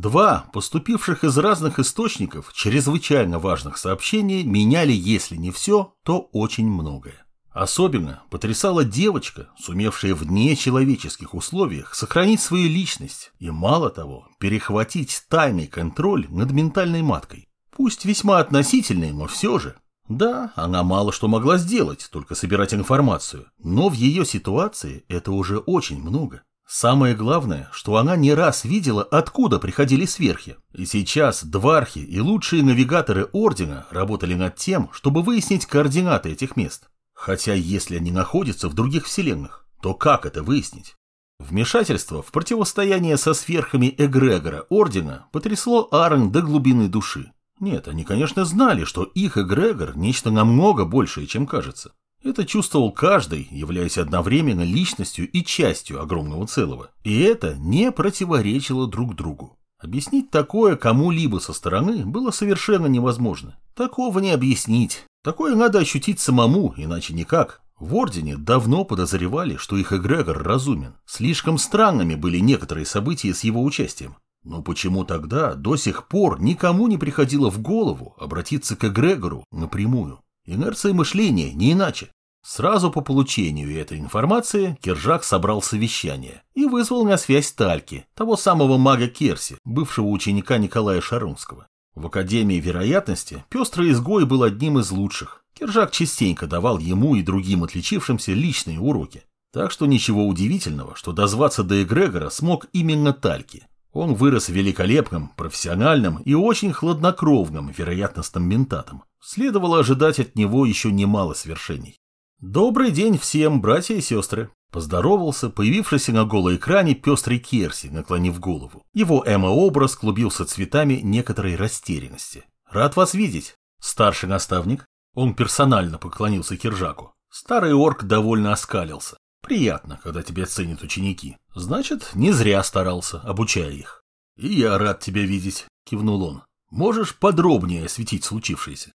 Два поступивших из разных источников чрезвычайно важных сообщения меняли, если не все, то очень многое. Особенно потрясала девочка, сумевшая в нечеловеческих условиях сохранить свою личность и, мало того, перехватить тайный контроль над ментальной маткой. Пусть весьма относительный, но все же. Да, она мало что могла сделать, только собирать информацию, но в ее ситуации это уже очень много. Самое главное, что она не раз видела, откуда приходили сверхи. И сейчас двархи и лучшие навигаторы Ордена работали над тем, чтобы выяснить координаты этих мест. Хотя если они находятся в других вселенных, то как это выяснить? Вмешательство в противостояние со сверхами эгрегора Ордена потрясло Арн до глубины души. Нет, они, конечно, знали, что их эгрегор – нечто намного большее, чем кажется. Это чувствовал каждый, являясь одновременно личностью и частью огромного целого. И это не противоречило друг другу. Объяснить такое кому-либо со стороны было совершенно невозможно. Такого не объяснить. Такое надо ощутить самому, иначе никак. В Ордене давно подозревали, что их эгрегор разумен. Слишком странными были некоторые события с его участием. Но почему тогда до сих пор никому не приходило в голову обратиться к эгрегору напрямую? Инерция мышления, не иначе. Сразу по получению этой информации Кержак собрал совещание и вызвал на связь Тальки, того самого мага Керси, бывшего ученика Николая Шарунского. В Академии вероятности пестрый изгой был одним из лучших. Кержак частенько давал ему и другим отличившимся личные уроки. Так что ничего удивительного, что дозваться до эгрегора смог именно Тальки. Он вырос великолепным, профессиональным и очень хладнокровным вероятностным ментатом. Следовало ожидать от него еще немало свершений. «Добрый день всем, братья и сестры!» Поздоровался появившийся на голоэкране пестрый Керси, наклонив голову. Его эмо-образ клубился цветами некоторой растерянности. «Рад вас видеть, старший наставник!» Он персонально поклонился Киржаку. Старый орк довольно оскалился. Приятно, когда тебя ценят ученики. Значит, не зря старался, обучая их. И я рад тебя видеть, кивнул он. Можешь подробнее осветить случившееся?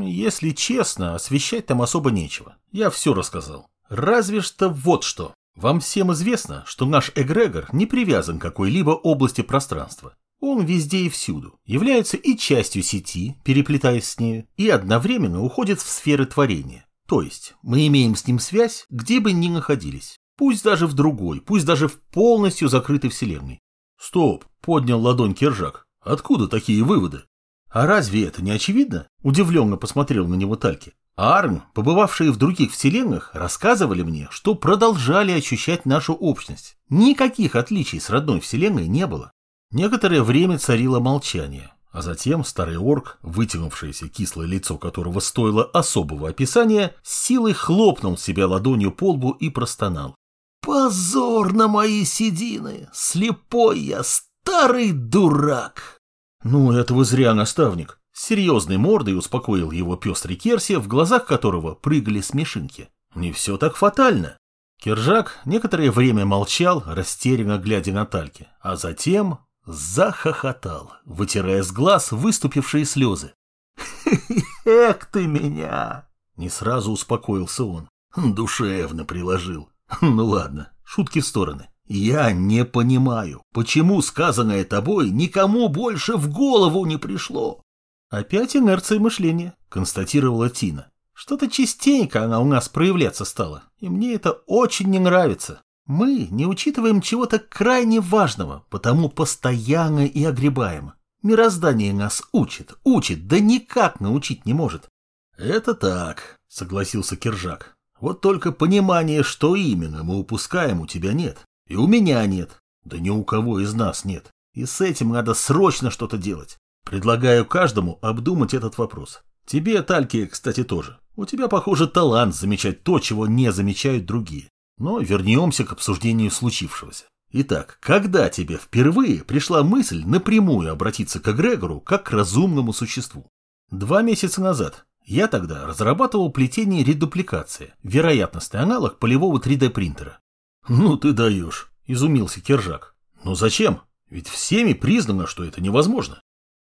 Если честно, освещать там особо нечего. Я все рассказал. Разве что вот что. Вам всем известно, что наш эгрегор не привязан к какой-либо области пространства. Он везде и всюду, является и частью сети, переплетаясь с нею, и одновременно уходит в сферы творения. То есть мы имеем с ним связь, где бы ни находились. Пусть даже в другой, пусть даже в полностью закрытой вселенной. Стоп, поднял ладонь Кержак. Откуда такие выводы? А разве это не очевидно? Удивленно посмотрел на него Тальки. Арн, побывавшие в других вселенных, рассказывали мне, что продолжали ощущать нашу общность. Никаких отличий с родной вселенной не было. Некоторое время царило молчание. А затем старый орк, вытянувшееся кислое лицо которого стоило особого описания, силой хлопнул себя ладонью по лбу и простонал. «Позор на мои седины! Слепой я, старый дурак!» «Ну, этого зря, наставник!» Серьезной мордой успокоил его пестрый Керси, в глазах которого прыгали смешинки. «Не все так фатально!» Кержак некоторое время молчал, растерянно глядя на Тальки, а затем Захохотал, вытирая с глаз выступившие слезы. «Эх ты меня!» Не сразу успокоился он. Душевно приложил. Ну ладно, шутки в стороны. Я не понимаю, почему сказанное тобой никому больше в голову не пришло. Опять инерция мышления, констатировала Тина. Что-то частенько она у нас проявляться стала, и мне это очень не нравится. Мы не учитываем чего-то крайне важного, потому постоянно и огребаем. Мироздание нас учит, учит, да никак научить не может. Это так, согласился Киржак. Вот только понимания, что именно мы упускаем, у тебя нет. И у меня нет. Да ни у кого из нас нет. И с этим надо срочно что-то делать. Предлагаю каждому обдумать этот вопрос. Тебе, Тальки, кстати, тоже. У тебя, похоже, талант замечать то, чего не замечают другие. Но вернемся к обсуждению случившегося. Итак, когда тебе впервые пришла мысль напрямую обратиться к эгрегору как к разумному существу? Два месяца назад. Я тогда разрабатывал плетение редупликации, вероятностный аналог полевого 3D-принтера. Ну ты даешь, изумился Кержак. Но зачем? Ведь всеми признано, что это невозможно.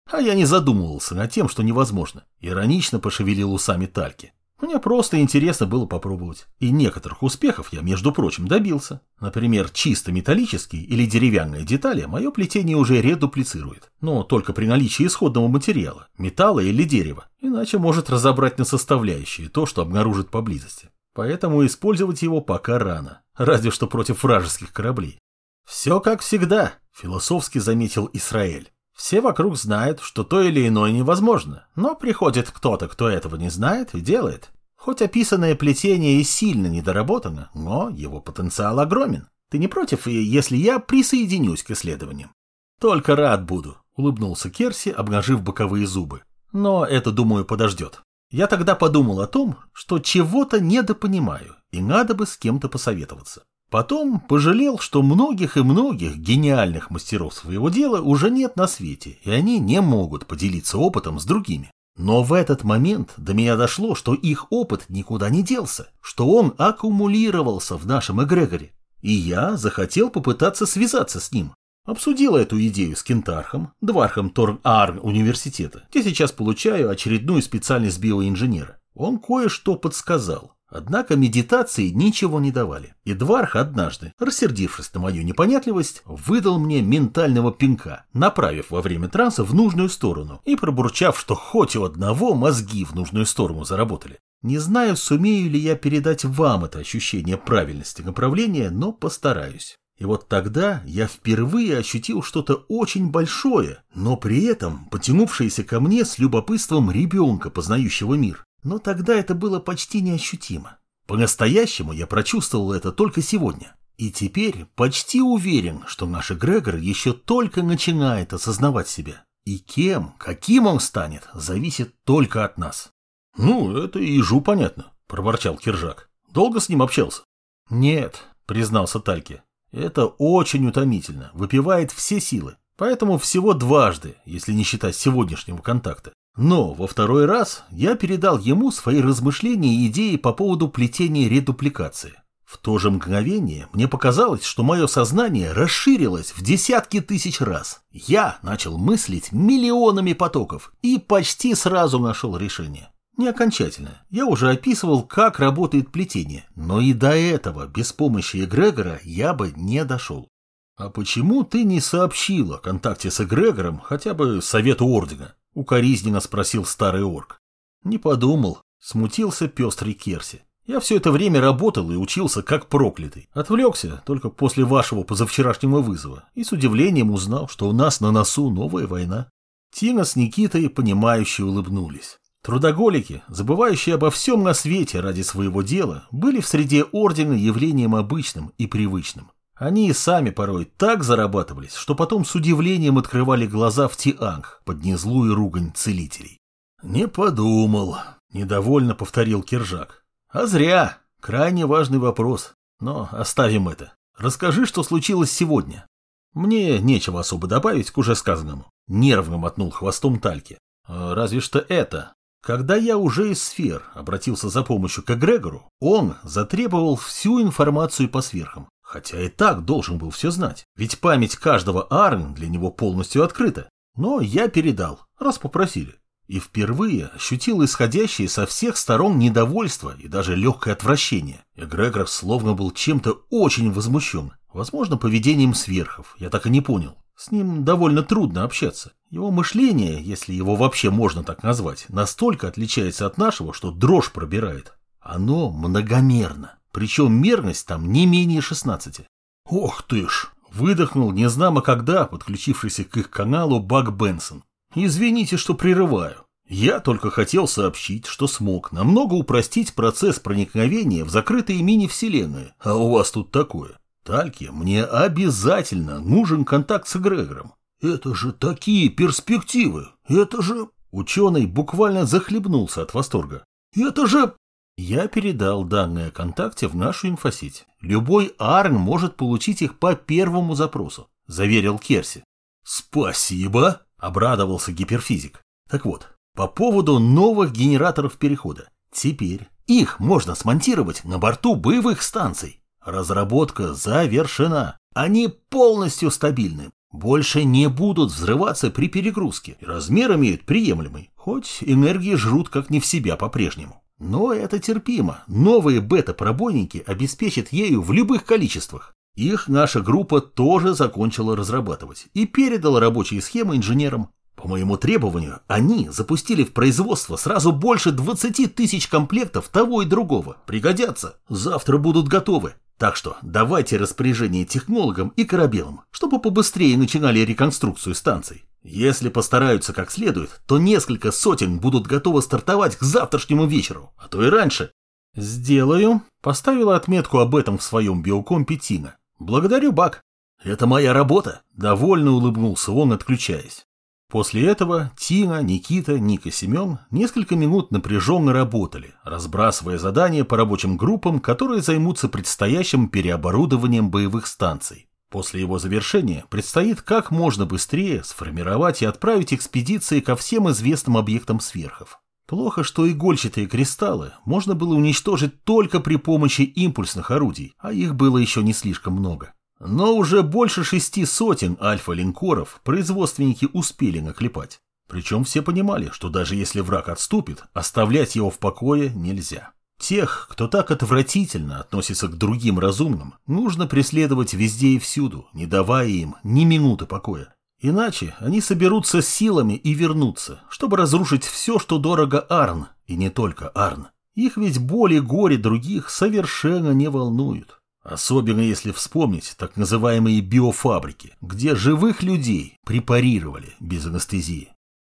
А я не задумывался над тем, что невозможно. Иронично пошевелил усами Тальки. Мне просто интересно было попробовать. И некоторых успехов я, между прочим, добился. Например, чисто металлические или деревянные детали мое плетение уже редуплицирует. Но только при наличии исходного материала, металла или дерева. Иначе может разобрать на составляющие то, что обнаружит поблизости. Поэтому использовать его пока рано. Разве что против вражеских кораблей. «Все как всегда», – философски заметил Исраэль. Все вокруг знают, что то или иное невозможно, но приходит кто-то, кто этого не знает и делает. Хоть описанное плетение и сильно недоработано, но его потенциал огромен. Ты не против, если я присоединюсь к исследованиям? Только рад буду, улыбнулся Керси, обнажив боковые зубы. Но это, думаю, подождет. Я тогда подумал о том, что чего-то недопонимаю, и надо бы с кем-то посоветоваться. Потом пожалел, что многих и многих гениальных мастеров своего дела уже нет на свете, и они не могут поделиться опытом с другими. Но в этот момент до меня дошло, что их опыт никуда не делся, что он аккумулировался в нашем эгрегоре. И я захотел попытаться связаться с ним. Обсудил эту идею с Кентархом, Двархом Торг-Арн университета, где сейчас получаю очередную специальность биоинженера. Он кое-что подсказал. Однако медитации ничего не давали. И Дварх однажды, рассердившись на мою непонятливость, выдал мне ментального пинка, направив во время транса в нужную сторону и пробурчав, что хоть у одного мозги в нужную сторону заработали. Не знаю, сумею ли я передать вам это ощущение правильности направления, но постараюсь. И вот тогда я впервые ощутил что-то очень большое, но при этом потянувшееся ко мне с любопытством ребенка, познающего мир. Но тогда это было почти неощутимо. По-настоящему я прочувствовал это только сегодня. И теперь почти уверен, что наш эгрегор еще только начинает осознавать себя. И кем, каким он станет, зависит только от нас. «Ну, это ежу понятно», – проворчал Киржак. «Долго с ним общался?» «Нет», – признался Тальке. «Это очень утомительно, выпивает все силы. Поэтому всего дважды, если не считать сегодняшнего контакта. Но во второй раз я передал ему свои размышления и идеи по поводу плетения редупликации. В то же мгновение мне показалось, что мое сознание расширилось в десятки тысяч раз. Я начал мыслить миллионами потоков и почти сразу нашел решение. Не окончательно. Я уже описывал, как работает плетение, но и до этого без помощи эгрегора я бы не дошел. А почему ты не сообщил о контакте с эгрегором хотя бы совету ордена? — укоризненно спросил старый орк. «Не подумал», — смутился пестрый Керси. «Я все это время работал и учился как проклятый. Отвлекся только после вашего позавчерашнего вызова и с удивлением узнал, что у нас на носу новая война». Тина с Никитой, понимающе улыбнулись. Трудоголики, забывающие обо всем на свете ради своего дела, были в среде ордена явлением обычным и привычным. Они и сами порой так зарабатывались, что потом с удивлением открывали глаза в Тианг под незлую ругань целителей. «Не подумал», — недовольно повторил Киржак. «А зря. Крайне важный вопрос. Но оставим это. Расскажи, что случилось сегодня». «Мне нечего особо добавить к уже сказанному», — нервно мотнул хвостом Тальки. «А «Разве что это. Когда я уже из сфер обратился за помощью к Эгрегору, он затребовал всю информацию по сверхам. Хотя и так должен был все знать, ведь память каждого Арн для него полностью открыта. Но я передал, раз попросили. И впервые ощутил исходящее со всех сторон недовольство и даже легкое отвращение. Эгрегор словно был чем-то очень возмущен. Возможно, поведением сверхов, я так и не понял. С ним довольно трудно общаться. Его мышление, если его вообще можно так назвать, настолько отличается от нашего, что дрожь пробирает. Оно многомерно. Причем мерность там не менее 16. Ох ты ж! Выдохнул незнамо когда подключившийся к их каналу Баг Бенсон. Извините, что прерываю. Я только хотел сообщить, что смог намного упростить процесс проникновения в закрытые мини-вселенные. А у вас тут такое. Тальке, мне обязательно нужен контакт с эгрегором. Это же такие перспективы! Это же... Ученый буквально захлебнулся от восторга. Это же... Я передал данные о контакте в нашу инфосеть. Любой Арн может получить их по первому запросу, заверил Керси. Спасибо, обрадовался гиперфизик. Так вот, по поводу новых генераторов перехода. Теперь их можно смонтировать на борту боевых станций. Разработка завершена. Они полностью стабильны. Больше не будут взрываться при перегрузке. Размер имеют приемлемый, хоть энергии жрут как не в себя по-прежнему. Но это терпимо. Новые бета-пробойники обеспечат ею в любых количествах. Их наша группа тоже закончила разрабатывать и передала рабочие схемы инженерам. По моему требованию, они запустили в производство сразу больше 20 тысяч комплектов того и другого. Пригодятся. Завтра будут готовы. Так что давайте распоряжение технологам и корабелам, чтобы побыстрее начинали реконструкцию станций. Если постараются как следует, то несколько сотен будут готовы стартовать к завтрашнему вечеру, а то и раньше. Сделаю. Поставила отметку об этом в своем биокомпе Тина. Благодарю, Бак. Это моя работа. Довольно улыбнулся он, отключаясь. После этого Тина, Никита, Ника, Семен несколько минут напряженно работали, разбрасывая задания по рабочим группам, которые займутся предстоящим переоборудованием боевых станций. После его завершения предстоит как можно быстрее сформировать и отправить экспедиции ко всем известным объектам сверхов. Плохо, что игольчатые кристаллы можно было уничтожить только при помощи импульсных орудий, а их было еще не слишком много. Но уже больше шести сотен альфа-линкоров производственники успели наклепать. Причем все понимали, что даже если враг отступит, оставлять его в покое нельзя. Тех, кто так отвратительно относится к другим разумным, нужно преследовать везде и всюду, не давая им ни минуты покоя. Иначе они соберутся силами и вернутся, чтобы разрушить все, что дорого Арн, и не только Арн. Их ведь боли горе других совершенно не волнуют. Особенно если вспомнить так называемые биофабрики, где живых людей препарировали без анестезии.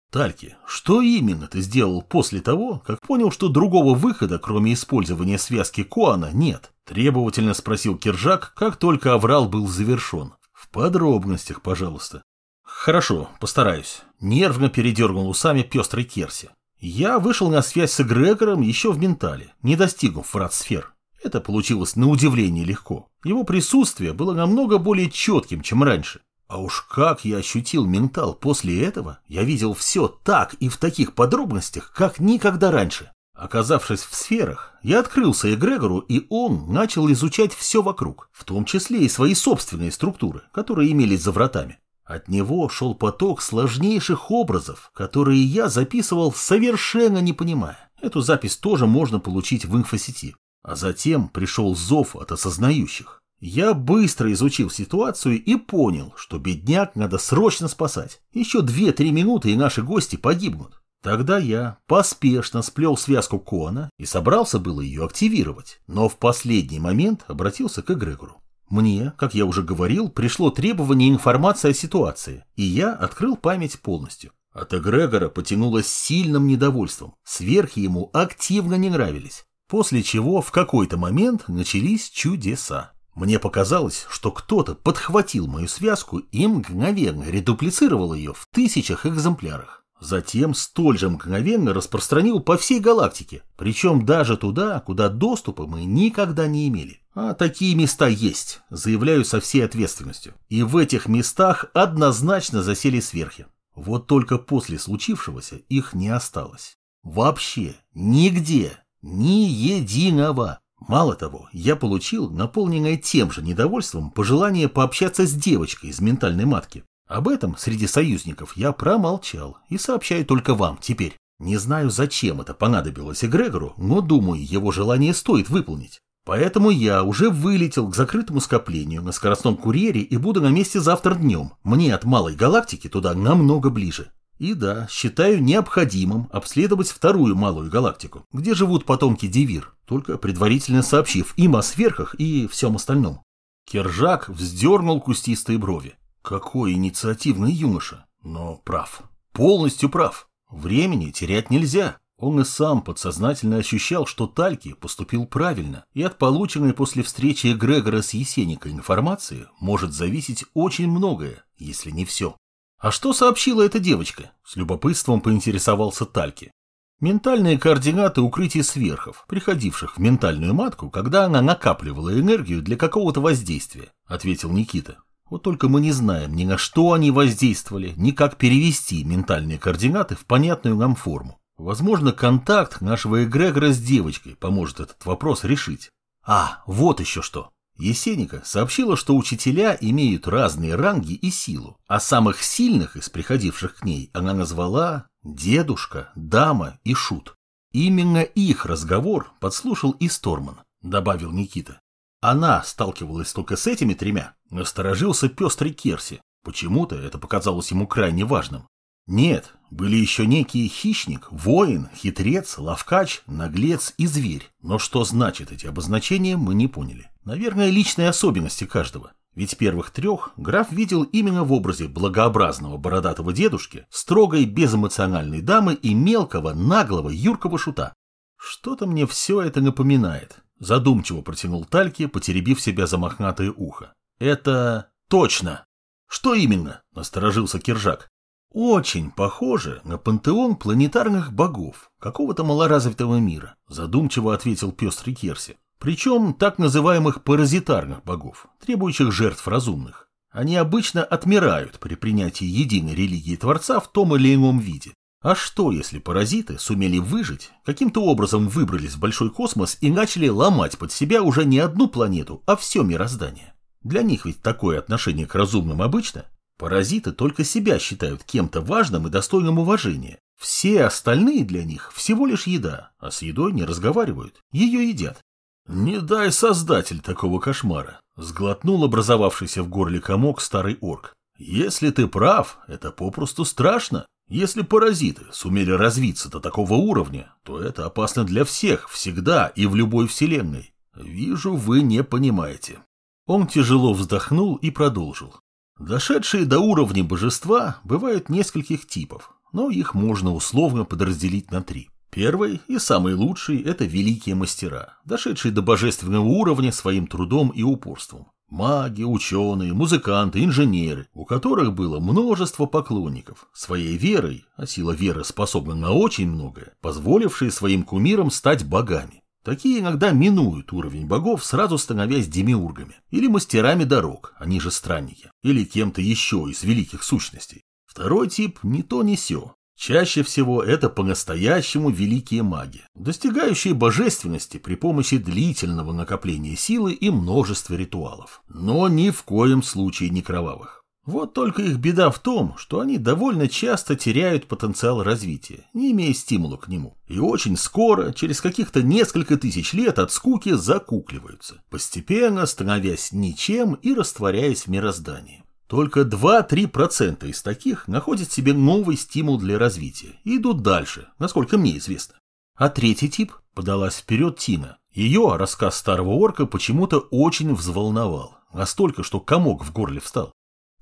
Тальки, что именно ты сделал после того, как понял, что другого выхода, кроме использования связки Коана, нет? Требовательно спросил Киржак, как только аврал был завершен. В подробностях, пожалуйста. Хорошо, постараюсь. Нервно передернул усами пестрый Керси. Я вышел на связь с эгрегором еще в ментале, не достигнув врат-сфер. Это получилось на удивление легко. Его присутствие было намного более четким, чем раньше. А уж как я ощутил ментал после этого, я видел все так и в таких подробностях, как никогда раньше. Оказавшись в сферах, я открылся эгрегору, и он начал изучать все вокруг, в том числе и свои собственные структуры, которые имелись за вратами. От него шел поток сложнейших образов, которые я записывал совершенно не понимая. Эту запись тоже можно получить в инфосети. А затем пришел зов от осознающих. Я быстро изучил ситуацию и понял, что бедняк надо срочно спасать. Еще две-три минуты, и наши гости погибнут. Тогда я поспешно сплел связку Кона и собрался было ее активировать, но в последний момент обратился к эгрегору. Мне, как я уже говорил, пришло требование информации о ситуации, и я открыл память полностью. От эгрегора потянулось сильным недовольством, сверхи ему активно не нравились, после чего в какой-то момент начались чудеса. Мне показалось, что кто-то подхватил мою связку и мгновенно редуплицировал ее в тысячах экземплярах. Затем столь же мгновенно распространил по всей галактике, причем даже туда, куда доступа мы никогда не имели. А такие места есть, заявляю со всей ответственностью. И в этих местах однозначно засели сверхи. Вот только после случившегося их не осталось. Вообще, нигде, ни единого. Мало того, я получил, наполненное тем же недовольством, пожелание пообщаться с девочкой из ментальной матки. Об этом среди союзников я промолчал и сообщаю только вам теперь. Не знаю, зачем это понадобилось Эгрегору, но думаю, его желание стоит выполнить. Поэтому я уже вылетел к закрытому скоплению на скоростном курьере и буду на месте завтра днем. Мне от малой галактики туда намного ближе. И да, считаю необходимым обследовать вторую малую галактику, где живут потомки Дивир, только предварительно сообщив им о сверхах и всем остальном. Кержак вздернул кустистые брови. Какой инициативный юноша, но прав. Полностью прав. Времени терять нельзя. Он и сам подсознательно ощущал, что Тальки поступил правильно, и от полученной после встречи Грегора с Есеникой информации может зависеть очень многое, если не все. «А что сообщила эта девочка?» – с любопытством поинтересовался Тальки. Ментальные координаты укрытия сверхов, приходивших в ментальную матку, когда она накапливала энергию для какого-то воздействия, ответил Никита. Вот только мы не знаем ни на что они воздействовали, ни как перевести ментальные координаты в понятную нам форму. Возможно, контакт нашего эгрегора с девочкой поможет этот вопрос решить. А, вот еще что. Есеника сообщила, что учителя имеют разные ранги и силу, а самых сильных из приходивших к ней она назвала дедушка, дама и шут. Именно их разговор подслушал и Сторман, добавил Никита. Она сталкивалась только с этими тремя. Насторожился пестрый Керси. Почему-то это показалось ему крайне важным. Нет, были еще некие хищник, воин, хитрец, ловкач, наглец и зверь. Но что значит эти обозначения, мы не поняли. Наверное, личные особенности каждого. Ведь первых трех граф видел именно в образе благообразного бородатого дедушки, строгой безэмоциональной дамы и мелкого, наглого, юркого шута. Что-то мне все это напоминает. Задумчиво протянул Тальки, потеребив себя за мохнатое ухо. Это точно. Что именно? Насторожился Киржак. Очень похоже на пантеон планетарных богов какого-то малоразвитого мира, задумчиво ответил пестрый Керси. Причем так называемых паразитарных богов, требующих жертв разумных. Они обычно отмирают при принятии единой религии Творца в том или ином виде. А что, если паразиты сумели выжить, каким-то образом выбрались в большой космос и начали ломать под себя уже не одну планету, а все мироздание? Для них ведь такое отношение к разумным обычно. Паразиты только себя считают кем-то важным и достойным уважения. Все остальные для них всего лишь еда, а с едой не разговаривают, ее едят. «Не дай создатель такого кошмара!» — сглотнул образовавшийся в горле комок старый орк. «Если ты прав, это попросту страшно. Если паразиты сумели развиться до такого уровня, то это опасно для всех, всегда и в любой вселенной. Вижу, вы не понимаете». Он тяжело вздохнул и продолжил. Дошедшие до уровня божества бывают нескольких типов, но их можно условно подразделить на три. Первый и самый лучший – это великие мастера, дошедшие до божественного уровня своим трудом и упорством. Маги, ученые, музыканты, инженеры, у которых было множество поклонников, своей верой, а сила веры способна на очень многое, позволившие своим кумирам стать богами. Такие иногда минуют уровень богов, сразу становясь демиургами, или мастерами дорог, они же странники, или кем-то еще из великих сущностей. Второй тип не то не сё, Чаще всего это по-настоящему великие маги, достигающие божественности при помощи длительного накопления силы и множества ритуалов, но ни в коем случае не кровавых. Вот только их беда в том, что они довольно часто теряют потенциал развития, не имея стимула к нему, и очень скоро, через каких-то несколько тысяч лет от скуки закукливаются, постепенно становясь ничем и растворяясь в мироздании. Только 2-3% из таких находят себе новый стимул для развития и идут дальше, насколько мне известно. А третий тип подалась вперед Тина. Ее рассказ старого орка почему-то очень взволновал, настолько, что комок в горле встал.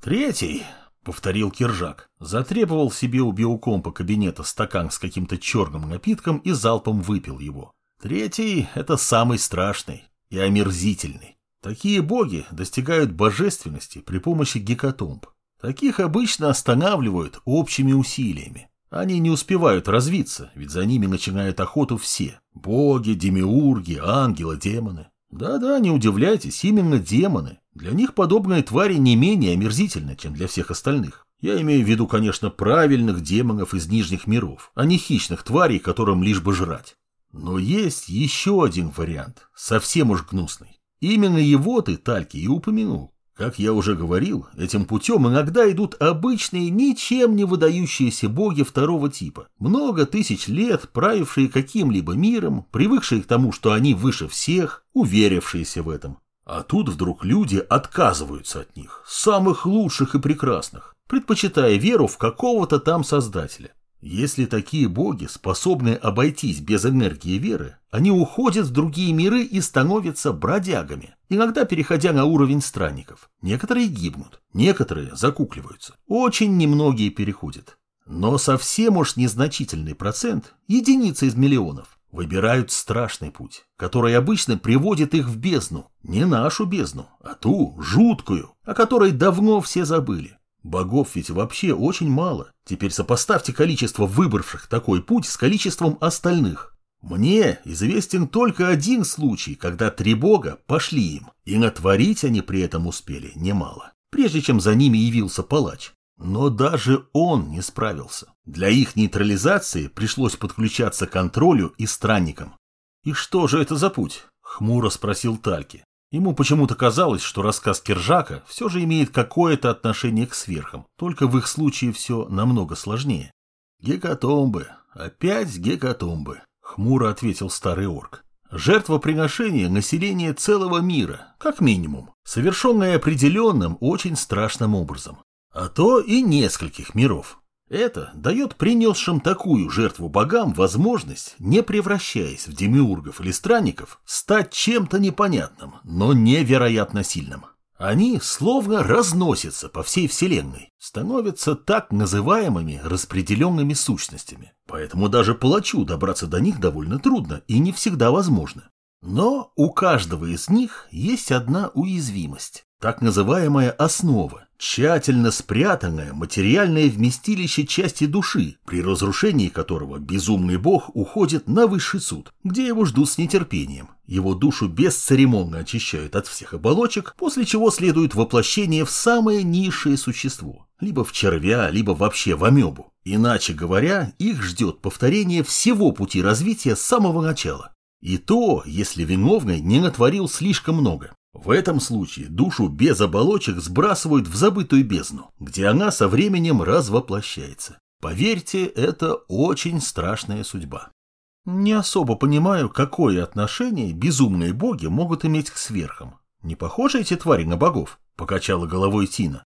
«Третий», — повторил Киржак, затребовал себе у биокомпа кабинета стакан с каким-то черным напитком и залпом выпил его. «Третий — это самый страшный и омерзительный. Такие боги достигают божественности при помощи гекатомб. Таких обычно останавливают общими усилиями. Они не успевают развиться, ведь за ними начинают охоту все. Боги, демиурги, ангелы, демоны. Да-да, не удивляйтесь, именно демоны. Для них подобные твари не менее омерзительны, чем для всех остальных. Я имею в виду, конечно, правильных демонов из нижних миров, а не хищных тварей, которым лишь бы жрать. Но есть еще один вариант, совсем уж гнусный. Именно его ты, Тальки, и упомянул. Как я уже говорил, этим путем иногда идут обычные, ничем не выдающиеся боги второго типа, много тысяч лет правившие каким-либо миром, привыкшие к тому, что они выше всех, уверившиеся в этом. А тут вдруг люди отказываются от них, самых лучших и прекрасных, предпочитая веру в какого-то там создателя. Если такие боги способны обойтись без энергии веры, они уходят в другие миры и становятся бродягами, иногда переходя на уровень странников. Некоторые гибнут, некоторые закукливаются. Очень немногие переходят. Но совсем уж незначительный процент, единицы из миллионов, выбирают страшный путь, который обычно приводит их в бездну. Не нашу бездну, а ту, жуткую, о которой давно все забыли. Богов ведь вообще очень мало. Теперь сопоставьте количество выбравших такой путь с количеством остальных. Мне известен только один случай, когда три бога пошли им, и натворить они при этом успели немало, прежде чем за ними явился палач. Но даже он не справился. Для их нейтрализации пришлось подключаться к контролю и странникам. «И что же это за путь?» — хмуро спросил Тальки. Ему почему-то казалось, что рассказ Киржака все же имеет какое-то отношение к сверхам, только в их случае все намного сложнее. Гекатомбы, опять гекатомбы, Хмуро ответил старый орк. Жертвоприношение населения целого мира, как минимум, совершенное определенным очень страшным образом. А то и нескольких миров. Это дает принесшим такую жертву богам возможность, не превращаясь в демиургов или странников, стать чем-то непонятным, но невероятно сильным. Они словно разносятся по всей Вселенной, становятся так называемыми распределенными сущностями. Поэтому даже палачу добраться до них довольно трудно и не всегда возможно. Но у каждого из них есть одна уязвимость, так называемая основа, тщательно спрятанное материальное вместилище части души, при разрушении которого безумный бог уходит на высший суд, где его ждут с нетерпением. Его душу бесцеремонно очищают от всех оболочек, после чего следует воплощение в самое низшее существо, либо в червя, либо вообще в амебу. Иначе говоря, их ждет повторение всего пути развития с самого начала. И то, если виновный не натворил слишком много. В этом случае душу без оболочек сбрасывают в забытую бездну, где она со временем развоплощается. Поверьте, это очень страшная судьба. Не особо понимаю, какое отношение безумные боги могут иметь к сверхам. Не похожи эти твари на богов? Покачала головой Тина.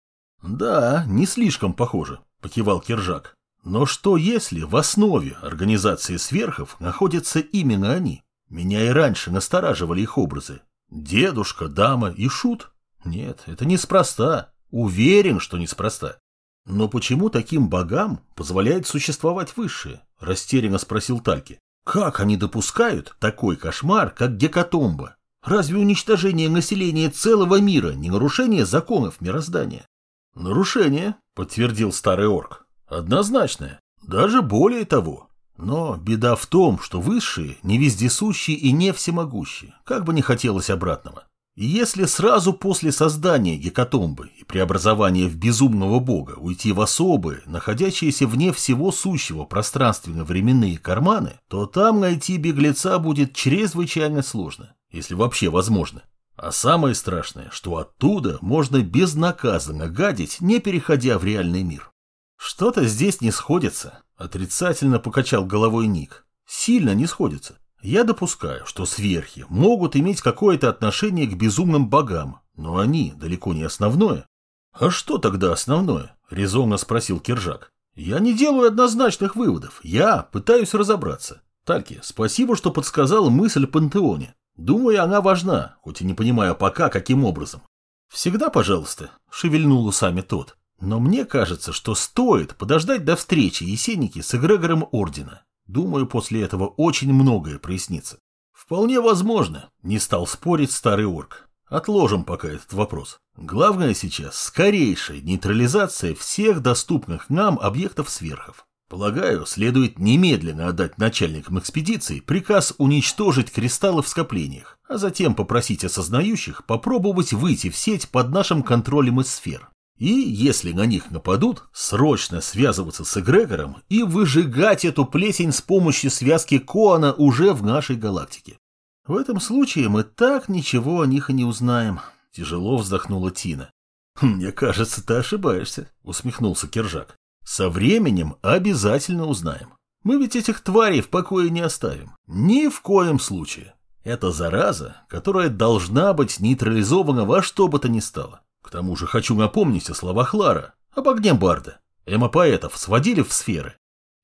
Да, не слишком похоже, покивал Киржак. Но что если в основе организации сверхов находятся именно они? Меня и раньше настораживали их образы, Дедушка, дама и шут? Нет, это неспроста. Уверен, что неспроста. Но почему таким богам позволяет существовать высшее? Растерянно спросил Тальки. Как они допускают такой кошмар, как гекатомба? Разве уничтожение населения целого мира не нарушение законов мироздания? Нарушение, подтвердил старый орк. Однозначное. Даже более того. Но беда в том, что высшие не вездесущие и не всемогущие, как бы не хотелось обратного. И если сразу после создания гекатомбы и преобразования в безумного бога уйти в особые, находящиеся вне всего сущего пространственно-временные карманы, то там найти беглеца будет чрезвычайно сложно, если вообще возможно. А самое страшное, что оттуда можно безнаказанно гадить, не переходя в реальный мир. Что-то здесь не сходится, Отрицательно покачал головой Ник. Сильно не сходится. Я допускаю, что сверхи могут иметь какое-то отношение к безумным богам, но они далеко не основное. А что тогда основное? Резонно спросил Киржак. Я не делаю однозначных выводов. Я пытаюсь разобраться. Тальки, спасибо, что подсказал мысль пантеоне. Думаю, она важна, хоть и не понимаю пока, каким образом. Всегда, пожалуйста, шевельнул усами тот. Но мне кажется, что стоит подождать до встречи Есенники с эгрегором Ордена. Думаю, после этого очень многое прояснится. Вполне возможно, не стал спорить старый орк. Отложим пока этот вопрос. Главное сейчас скорейшая нейтрализация всех доступных нам объектов сверхов. Полагаю, следует немедленно отдать начальникам экспедиции приказ уничтожить кристаллы в скоплениях, а затем попросить осознающих попробовать выйти в сеть под нашим контролем из сфер. И, если на них нападут, срочно связываться с эгрегором и выжигать эту плесень с помощью связки Коана уже в нашей галактике. В этом случае мы так ничего о них и не узнаем. Тяжело вздохнула Тина. «Мне кажется, ты ошибаешься», — усмехнулся Киржак. «Со временем обязательно узнаем. Мы ведь этих тварей в покое не оставим. Ни в коем случае. Это зараза, которая должна быть нейтрализована во что бы то ни стало. Тому же хочу напомнить о словах Лара, об огне Барда. Эмо-поэтов сводили в сферы?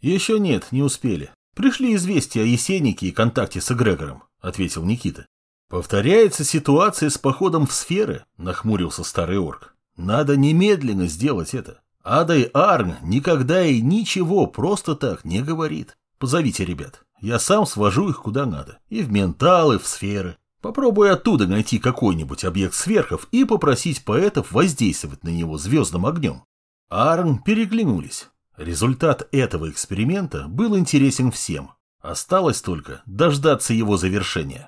Еще нет, не успели. Пришли известия о Есенике и контакте с эгрегором, ответил Никита. Повторяется ситуация с походом в сферы, нахмурился старый орк. Надо немедленно сделать это. Адай Арн никогда и ничего просто так не говорит. Позовите ребят. Я сам свожу их куда надо. И в менталы, в сферы. Попробуй оттуда найти какой-нибудь объект сверхов и попросить поэтов воздействовать на него звездным огнем. Арн переглянулись. Результат этого эксперимента был интересен всем. Осталось только дождаться его завершения.